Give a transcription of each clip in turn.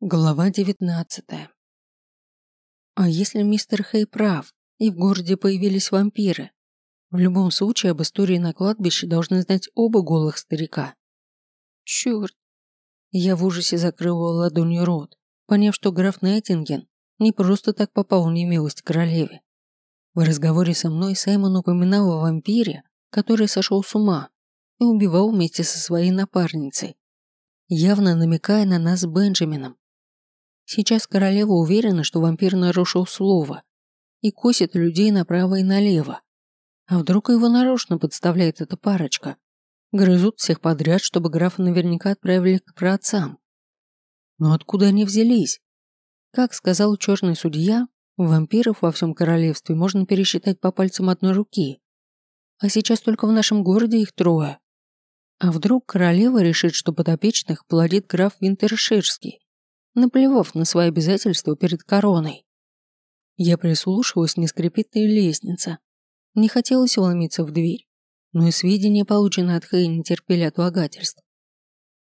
Глава девятнадцатая. А если мистер Хей прав, и в городе появились вампиры? В любом случае об истории на кладбище должны знать оба голых старика. Черт. Я в ужасе закрыла ладонью рот, поняв, что граф Найтинген не просто так попал в немилость королеве. В разговоре со мной Саймон упоминал о вампире, который сошел с ума и убивал вместе со своей напарницей, явно намекая на нас с Бенджамином. Сейчас королева уверена, что вампир нарушил слово и косит людей направо и налево. А вдруг его нарочно подставляет эта парочка? Грызут всех подряд, чтобы графа наверняка отправили к праотцам. Но откуда они взялись? Как сказал черный судья, вампиров во всем королевстве можно пересчитать по пальцам одной руки. А сейчас только в нашем городе их трое. А вдруг королева решит, что подопечных плодит граф Винтерширский? Наплевав на свои обязательства перед короной. Я прислушалась, не скрипит ли лестница. Не хотелось вломиться в дверь, но и сведения, полученные от Хэй, не терпели отлагательств.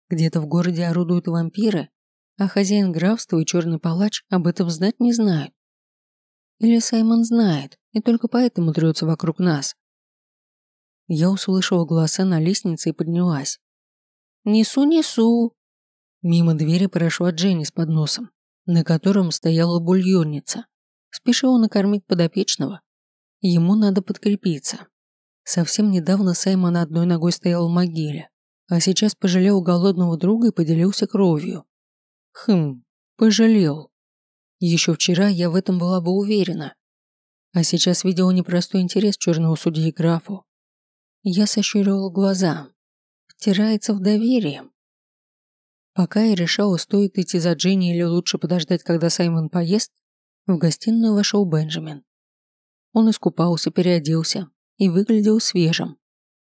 Где-то в городе орудуют вампиры, а хозяин графства и черный палач об этом знать не знают. Или Саймон знает, и только поэтому трется вокруг нас. Я услышала голоса на лестнице и поднялась. «Несу, несу!» Мимо двери прошла Дженни с подносом, на котором стояла бульонница. Спешила накормить подопечного. Ему надо подкрепиться. Совсем недавно Саймон одной ногой стоял в могиле, а сейчас пожалел голодного друга и поделился кровью. Хм, пожалел. Еще вчера я в этом была бы уверена. А сейчас видела непростой интерес черного судьи графу. Я сощурила глаза. Втирается в доверие. Пока я решала, стоит идти за Дженни или лучше подождать, когда Саймон поест, в гостиную вошел Бенджамин. Он искупался, переоделся и выглядел свежим.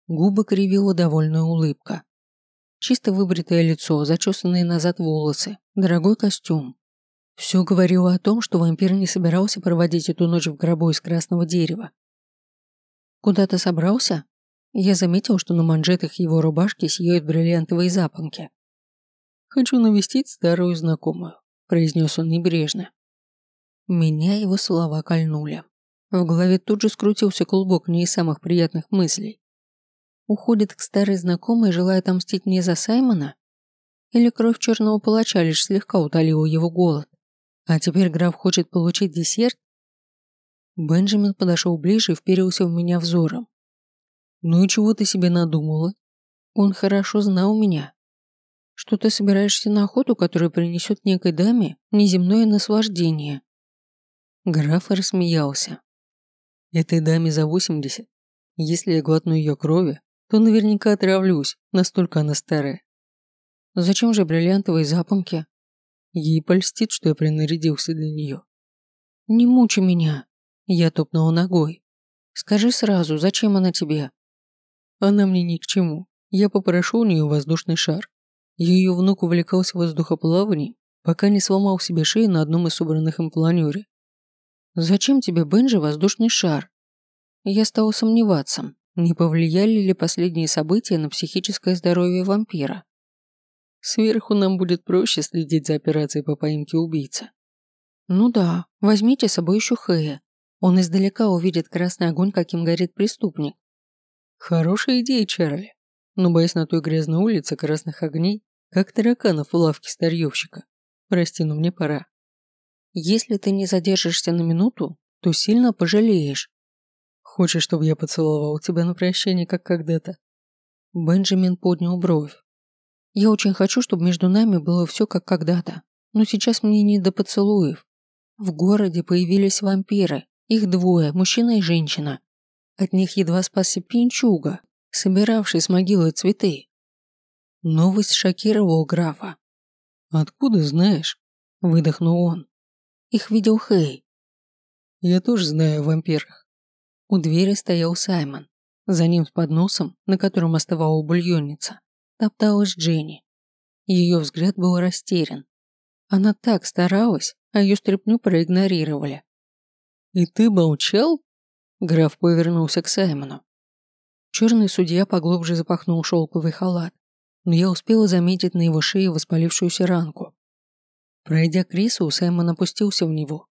Губы кривила довольная улыбка. Чисто выбритое лицо, зачесанные назад волосы, дорогой костюм. Все говорило о том, что вампир не собирался проводить эту ночь в гробу из красного дерева. «Куда-то собрался?» Я заметил, что на манжетах его рубашки сияют бриллиантовые запонки. «Хочу навестить старую знакомую», – произнес он небрежно. Меня его слова кольнули. В голове тут же скрутился клубок не из самых приятных мыслей. Уходит к старой знакомой, желая отомстить мне за Саймона? Или кровь черного палача лишь слегка утолила его голод? А теперь граф хочет получить десерт? Бенджамин подошел ближе и вперился в меня взором. «Ну и чего ты себе надумала?» Он хорошо знал меня что ты собираешься на охоту, которая принесет некой даме неземное наслаждение». Граф рассмеялся. «Этой даме за восемьдесят. Если я глотну ее крови, то наверняка отравлюсь, настолько она старая. Зачем же бриллиантовые запонки? Ей польстит, что я принарядился для нее. Не мучи меня. Я топнула ногой. Скажи сразу, зачем она тебе? Она мне ни к чему. Я попрошу у нее воздушный шар. Ее внук увлекался воздухоплаванием, пока не сломал себе шею на одном из собранных им планере. «Зачем тебе, Бенджи, воздушный шар?» Я стал сомневаться, не повлияли ли последние события на психическое здоровье вампира. Сверху нам будет проще следить за операцией по поимке убийцы. Ну да, возьмите с собой еще Хэя. Он издалека увидит красный огонь, каким горит преступник. Хорошая идея, Чарли. Но боясь на той грязной улице красных огней, как тараканов в лавке старьевщика. Прости, но мне пора. Если ты не задержишься на минуту, то сильно пожалеешь. Хочешь, чтобы я поцеловал тебя на прощание, как когда-то? Бенджамин поднял бровь. Я очень хочу, чтобы между нами было все как когда-то, но сейчас мне не до поцелуев. В городе появились вампиры, их двое, мужчина и женщина. От них едва спасся пинчуга, собиравший с могилы цветы. Новость шокировала графа. «Откуда знаешь?» – выдохнул он. «Их видел Хей». «Я тоже знаю о вампирах». У двери стоял Саймон. За ним с подносом, на котором оставала бульонница, топталась Дженни. Ее взгляд был растерян. Она так старалась, а ее стряпню проигнорировали. «И ты молчал?» Граф повернулся к Саймону. Черный судья поглубже запахнул шелковый халат но я успела заметить на его шее воспалившуюся ранку. Пройдя к рису, Саймон опустился в него.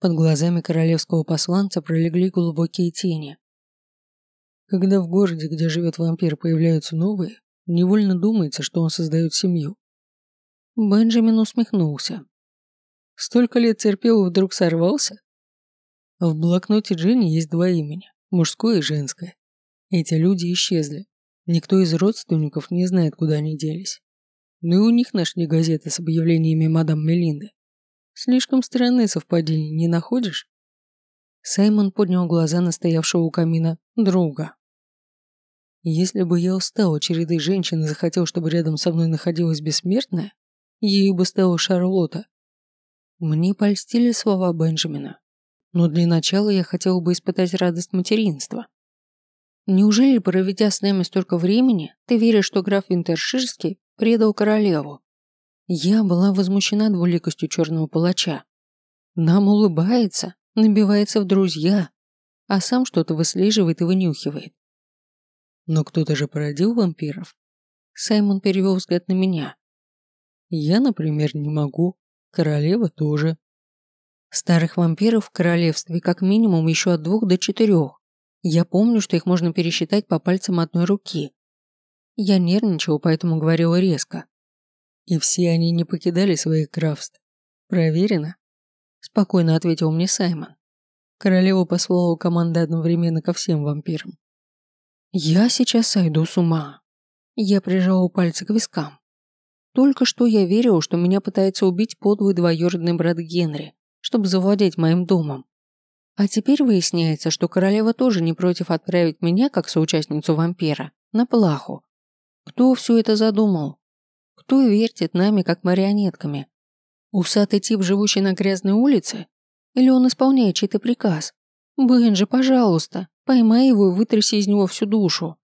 Под глазами королевского посланца пролегли глубокие тени. Когда в городе, где живет вампир, появляются новые, невольно думается, что он создает семью. Бенджамин усмехнулся. Столько лет терпел и вдруг сорвался? В блокноте Дженни есть два имени, мужское и женское. Эти люди исчезли. Никто из родственников не знает, куда они делись. Ну и у них нашли газеты с объявлениями мадам Мелинды. Слишком странные совпадения, не находишь? Саймон поднял глаза на стоявшего у камина друга. Если бы я устал от череды женщин и захотел, чтобы рядом со мной находилась бессмертная, ею бы стала Шарлотта. Мне польстили слова Бенджамина. Но для начала я хотел бы испытать радость материнства. Неужели, проведя с нами столько времени, ты веришь, что граф Винтерширский предал королеву? Я была возмущена двуликостью черного палача. Нам улыбается, набивается в друзья, а сам что-то выслеживает и вынюхивает. Но кто-то же породил вампиров. Саймон перевел взгляд на меня. Я, например, не могу. Королева тоже. Старых вампиров в королевстве как минимум еще от двух до четырех. Я помню, что их можно пересчитать по пальцам одной руки. Я нервничал, поэтому говорила резко. И все они не покидали своих графств. Проверено? Спокойно ответил мне Саймон. Королева послала команды одновременно ко всем вампирам. Я сейчас сойду с ума. Я прижала пальцы к вискам. Только что я верила, что меня пытается убить подлый двоюродный брат Генри, чтобы завладеть моим домом. А теперь выясняется, что королева тоже не против отправить меня, как соучастницу вампира, на плаху. Кто все это задумал? Кто вертит нами, как марионетками? Усатый тип, живущий на грязной улице? Или он исполняет чей-то приказ? Бенджи, пожалуйста, Поймай его и вытряси из него всю душу.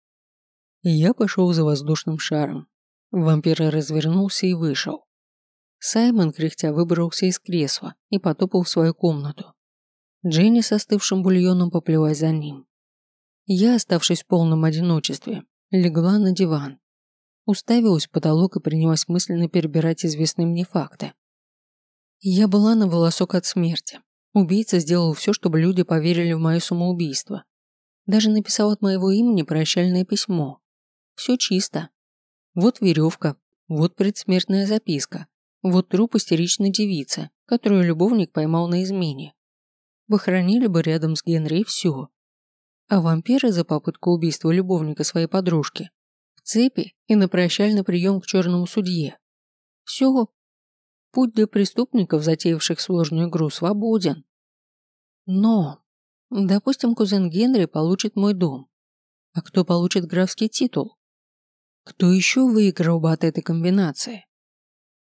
я пошел за воздушным шаром. Вампир развернулся и вышел. Саймон, кряхтя, выбрался из кресла и потопал в свою комнату. Дженни с остывшим бульоном поплелась за ним. Я, оставшись в полном одиночестве, легла на диван. Уставилась в потолок и принялась мысленно перебирать известные мне факты. Я была на волосок от смерти. Убийца сделал все, чтобы люди поверили в мое самоубийство. Даже написал от моего имени прощальное письмо. Все чисто. Вот веревка, вот предсмертная записка, вот труп истеричной девицы, которую любовник поймал на измене. Похоронили бы рядом с Генри все. А вампиры за попытку убийства любовника своей подружки в цепи и на прощальный прием к черному судье. Все. Путь для преступников, затеявших сложную игру, свободен. Но Допустим, кузен Генри получит мой дом. А кто получит графский титул? Кто еще выиграл бы от этой комбинации?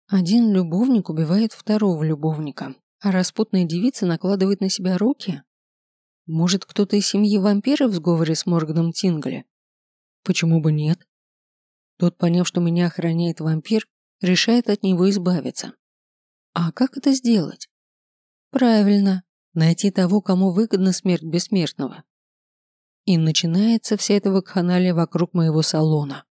Один любовник убивает второго любовника, а распутная девица накладывает на себя руки? Может, кто-то из семьи вампиров в сговоре с Морганом Тингли? Почему бы нет? Тот, поняв, что меня охраняет вампир, решает от него избавиться. А как это сделать? Правильно, найти того, кому выгодна смерть бессмертного. И начинается вся эта вакханалия вокруг моего салона.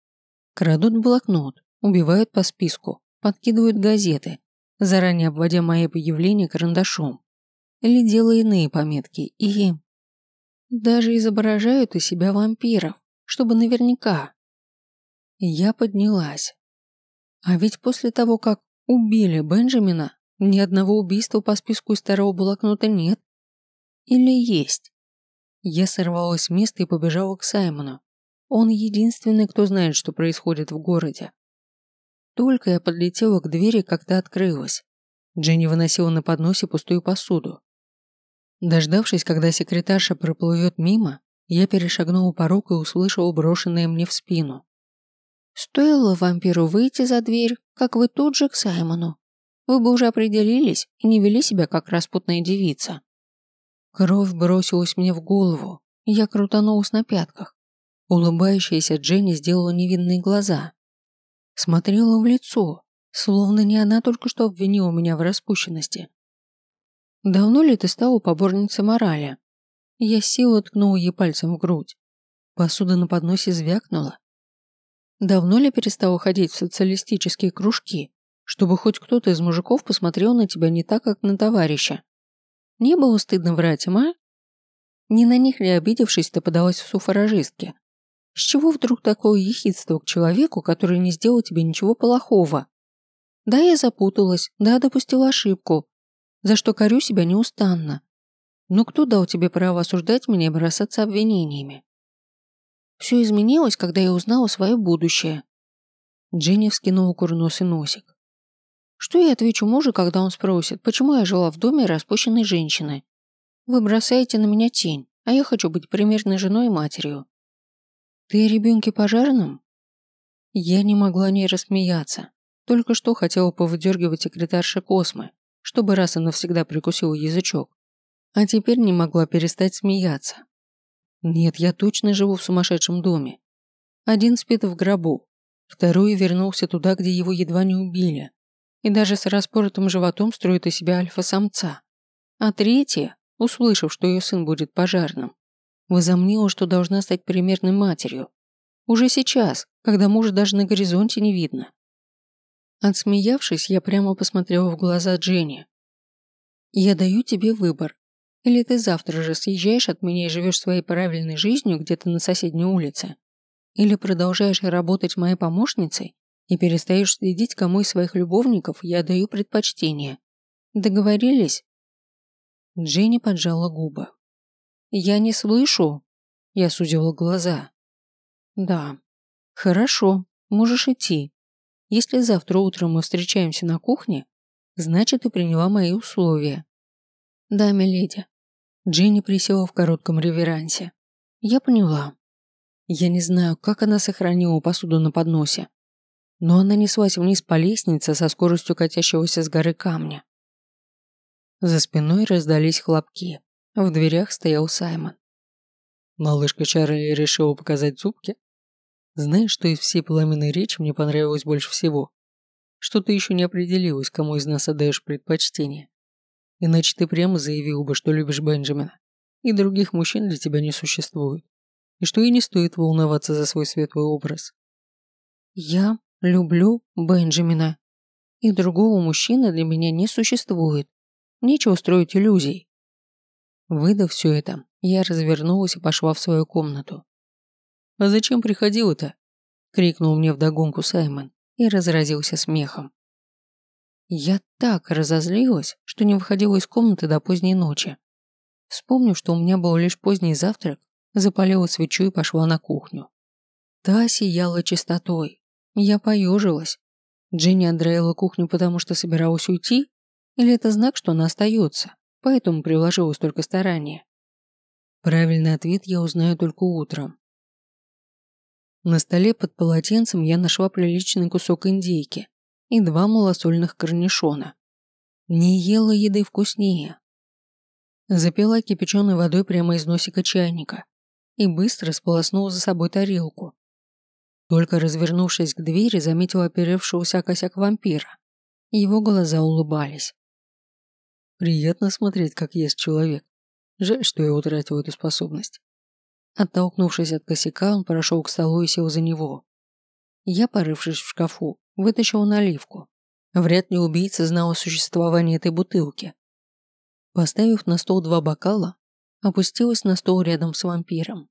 Крадут блокнот, убивают по списку, подкидывают газеты, заранее обводя мои появления карандашом. Или делая иные пометки, и... Даже изображают из себя вампиров, чтобы наверняка. Я поднялась. А ведь после того, как убили Бенджамина, ни одного убийства по списку старого блокнота нет. Или есть? Я сорвалась с места и побежала к Саймону. Он единственный, кто знает, что происходит в городе. Только я подлетела к двери, когда открылась. Дженни выносила на подносе пустую посуду. Дождавшись, когда секретарша проплывет мимо, я перешагнула порог и услышала брошенное мне в спину. «Стоило вампиру выйти за дверь, как вы тут же к Саймону вы бы уже определились и не вели себя как распутная девица. Кровь бросилась мне в голову, и я крутанулась на пятках. Улыбающаяся Дженни сделала невинные глаза. Смотрела в лицо, словно не она только что обвинила меня в распущенности. «Давно ли ты стала поборницей морали?» Я силой ткнула ей пальцем в грудь. Посуда на подносе звякнула. «Давно ли перестала ходить в социалистические кружки?» чтобы хоть кто-то из мужиков посмотрел на тебя не так, как на товарища. Не было стыдно врать им, а? Не на них ли, обидевшись, ты подалась в суфражистки? С чего вдруг такое ехидство к человеку, который не сделал тебе ничего плохого? Да, я запуталась, да, допустила ошибку, за что корю себя неустанно. Но кто дал тебе право осуждать меня и бросаться обвинениями? Все изменилось, когда я узнала свое будущее. Дженни вскинула курносый носик. Что я отвечу мужу, когда он спросит, почему я жила в доме распущенной женщины? Вы бросаете на меня тень, а я хочу быть примерной женой и матерью. Ты о ребенке пожарном? Я не могла не рассмеяться. Только что хотела повыдергивать секретарша Космы, чтобы раз и навсегда прикусила язычок. А теперь не могла перестать смеяться. Нет, я точно живу в сумасшедшем доме. Один спит в гробу, второй вернулся туда, где его едва не убили и даже с распоротым животом строит из себя альфа-самца. А третья, услышав, что ее сын будет пожарным, возомнила, что должна стать примерной матерью. Уже сейчас, когда мужа даже на горизонте не видно. Отсмеявшись, я прямо посмотрела в глаза Дженни. «Я даю тебе выбор. Или ты завтра же съезжаешь от меня и живешь своей правильной жизнью где-то на соседней улице, или продолжаешь работать моей помощницей и перестаешь следить, кому из своих любовников я даю предпочтение. Договорились?» Дженни поджала губы. «Я не слышу!» Я сузила глаза. «Да. Хорошо, можешь идти. Если завтра утром мы встречаемся на кухне, значит, ты приняла мои условия». «Да, миледи». Дженни присела в коротком реверансе. «Я поняла. Я не знаю, как она сохранила посуду на подносе, но она неслась вниз по лестнице со скоростью катящегося с горы камня. За спиной раздались хлопки. В дверях стоял Саймон. Малышка Чарли решила показать зубки. Знаешь, что из всей пламенной речи мне понравилось больше всего? Что ты еще не определилась, кому из нас отдаешь предпочтение. Иначе ты прямо заявил бы, что любишь Бенджамина, и других мужчин для тебя не существует, и что и не стоит волноваться за свой светлый образ. Я Люблю Бенджамина. И другого мужчины для меня не существует. Нечего строить иллюзий. Выдав все это, я развернулась и пошла в свою комнату. «А зачем приходила-то?» – крикнул мне вдогонку Саймон и разразился смехом. Я так разозлилась, что не выходила из комнаты до поздней ночи. Вспомнив, что у меня был лишь поздний завтрак, запалила свечу и пошла на кухню. Та сияла чистотой, я поежилась. Дженни отдраила кухню, потому что собиралась уйти? Или это знак, что она остается, поэтому приложила столько старания? Правильный ответ я узнаю только утром. На столе под полотенцем я нашла приличный кусок индейки и два малосольных корнишона. Не ела еды вкуснее. Запила кипяченой водой прямо из носика чайника и быстро сполоснула за собой тарелку, только развернувшись к двери, заметила оперевшегося косяк вампира. Его глаза улыбались. Приятно смотреть, как ест человек. Жаль, что я утратил эту способность. Оттолкнувшись от косяка, он прошел к столу и сел за него. Я, порывшись в шкафу, вытащил наливку. Вряд ли убийца знал о существовании этой бутылки. Поставив на стол два бокала, опустилась на стол рядом с вампиром.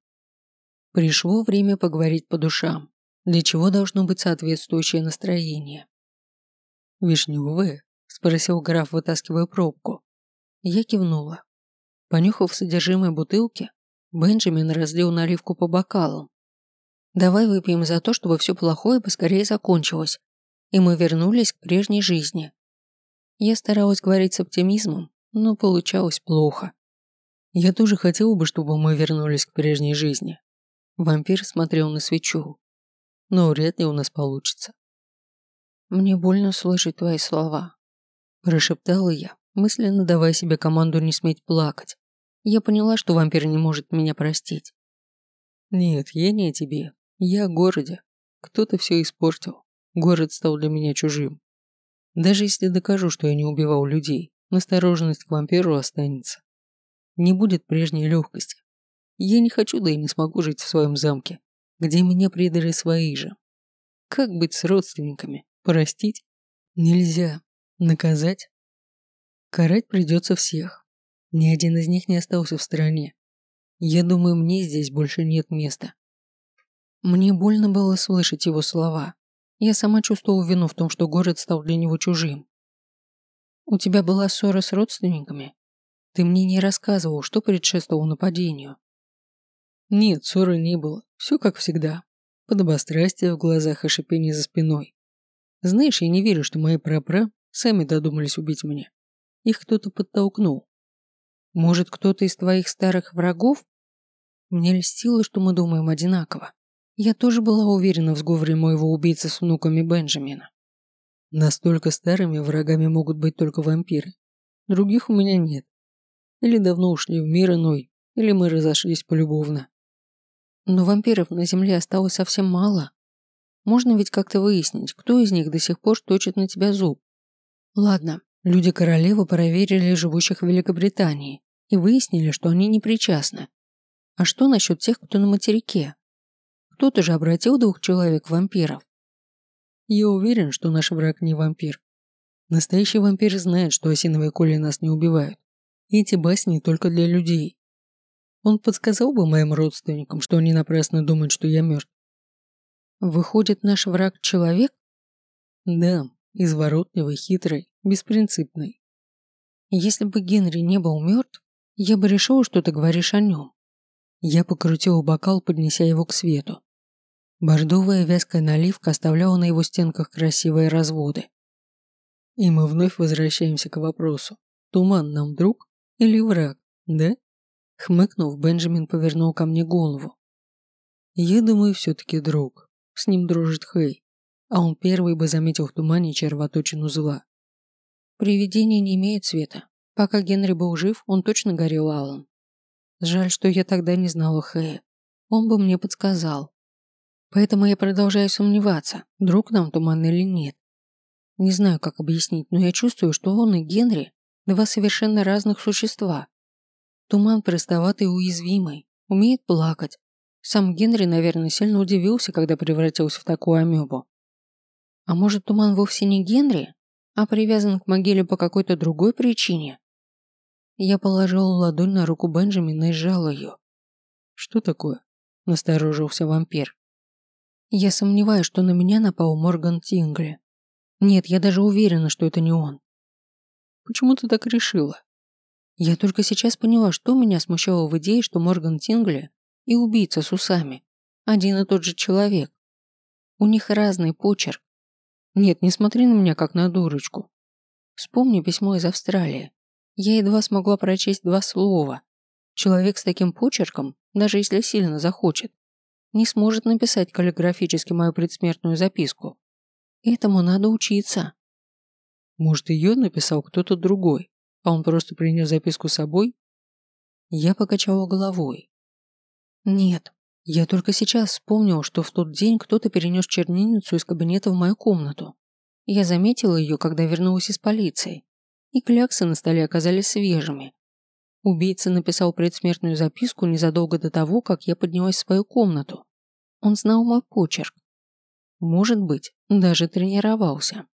Пришло время поговорить по душам для чего должно быть соответствующее настроение. «Вишневое?» – спросил граф, вытаскивая пробку. Я кивнула. Понюхав содержимое бутылки, Бенджамин разлил наливку по бокалам. «Давай выпьем за то, чтобы все плохое поскорее закончилось, и мы вернулись к прежней жизни». Я старалась говорить с оптимизмом, но получалось плохо. Я тоже хотел бы, чтобы мы вернулись к прежней жизни. Вампир смотрел на свечу но вряд ли у нас получится. Мне больно слышать твои слова, прошептала я, мысленно давая себе команду не сметь плакать. Я поняла, что вампир не может меня простить. Нет, я не о тебе. Я о городе. Кто-то все испортил. Город стал для меня чужим. Даже если докажу, что я не убивал людей, настороженность к вампиру останется. Не будет прежней легкости. Я не хочу, да и не смогу жить в своем замке, где меня предали свои же. Как быть с родственниками? Простить? Нельзя. Наказать? Карать придется всех. Ни один из них не остался в стороне. Я думаю, мне здесь больше нет места. Мне больно было слышать его слова. Я сама чувствовала вину в том, что город стал для него чужим. У тебя была ссора с родственниками? Ты мне не рассказывал, что предшествовало нападению. Нет, ссоры не было. Все как всегда. Подобострастие в глазах и шипение за спиной. Знаешь, я не верю, что мои прапра сами додумались убить меня. Их кто-то подтолкнул. Может, кто-то из твоих старых врагов? Мне льстило, что мы думаем одинаково. Я тоже была уверена в сговоре моего убийцы с внуками Бенджамина. Настолько старыми врагами могут быть только вампиры. Других у меня нет. Или давно ушли в мир иной, или мы разошлись полюбовно. Но вампиров на Земле осталось совсем мало. Можно ведь как-то выяснить, кто из них до сих пор точит на тебя зуб. Ладно, люди королевы проверили живущих в Великобритании и выяснили, что они не причастны. А что насчет тех, кто на материке? Кто-то же обратил двух человек в вампиров. Я уверен, что наш враг не вампир. Настоящий вампир знает, что осиновые коли нас не убивают. И эти басни только для людей. Он подсказал бы моим родственникам, что они напрасно думают, что я мертв. Выходит, наш враг – человек? Да, изворотливый, хитрый, беспринципный. Если бы Генри не был мертв, я бы решил, что ты говоришь о нем. Я покрутил бокал, поднеся его к свету. Бордовая вязкая наливка оставляла на его стенках красивые разводы. И мы вновь возвращаемся к вопросу. Туман нам друг или враг, да? Хмыкнув, Бенджамин повернул ко мне голову. Я думаю, все-таки друг. С ним дружит Хей. А он первый бы заметил в тумане червоточину зла. Привидения не имеют цвета. Пока Генри был жив, он точно горел алым. Жаль, что я тогда не знала Хэя. Он бы мне подсказал. Поэтому я продолжаю сомневаться, друг нам туман или нет. Не знаю, как объяснить, но я чувствую, что он и Генри – два совершенно разных существа. Туман простоватый и уязвимый, умеет плакать. Сам Генри, наверное, сильно удивился, когда превратился в такую амебу. А может, Туман вовсе не Генри, а привязан к могиле по какой-то другой причине? Я положил ладонь на руку Бенджамина и сжал ее. «Что такое?» – насторожился вампир. Я сомневаюсь, что на меня напал Морган Тингли. Нет, я даже уверена, что это не он. Почему ты так решила? Я только сейчас поняла, что меня смущало в идее, что Морган Тингли и убийца с усами один и тот же человек. У них разный почерк. Нет, не смотри на меня как на дурочку. Вспомни письмо из Австралии. Я едва смогла прочесть два слова. Человек с таким почерком, даже если сильно захочет, не сможет написать каллиграфически мою предсмертную записку. Этому надо учиться. Может, ее написал кто-то другой, а он просто принес записку с собой? Я покачала головой. Нет, я только сейчас вспомнил, что в тот день кто-то перенес чернильницу из кабинета в мою комнату. Я заметила ее, когда вернулась из полиции и кляксы на столе оказались свежими. Убийца написал предсмертную записку незадолго до того, как я поднялась в свою комнату. Он знал мой почерк. Может быть, даже тренировался.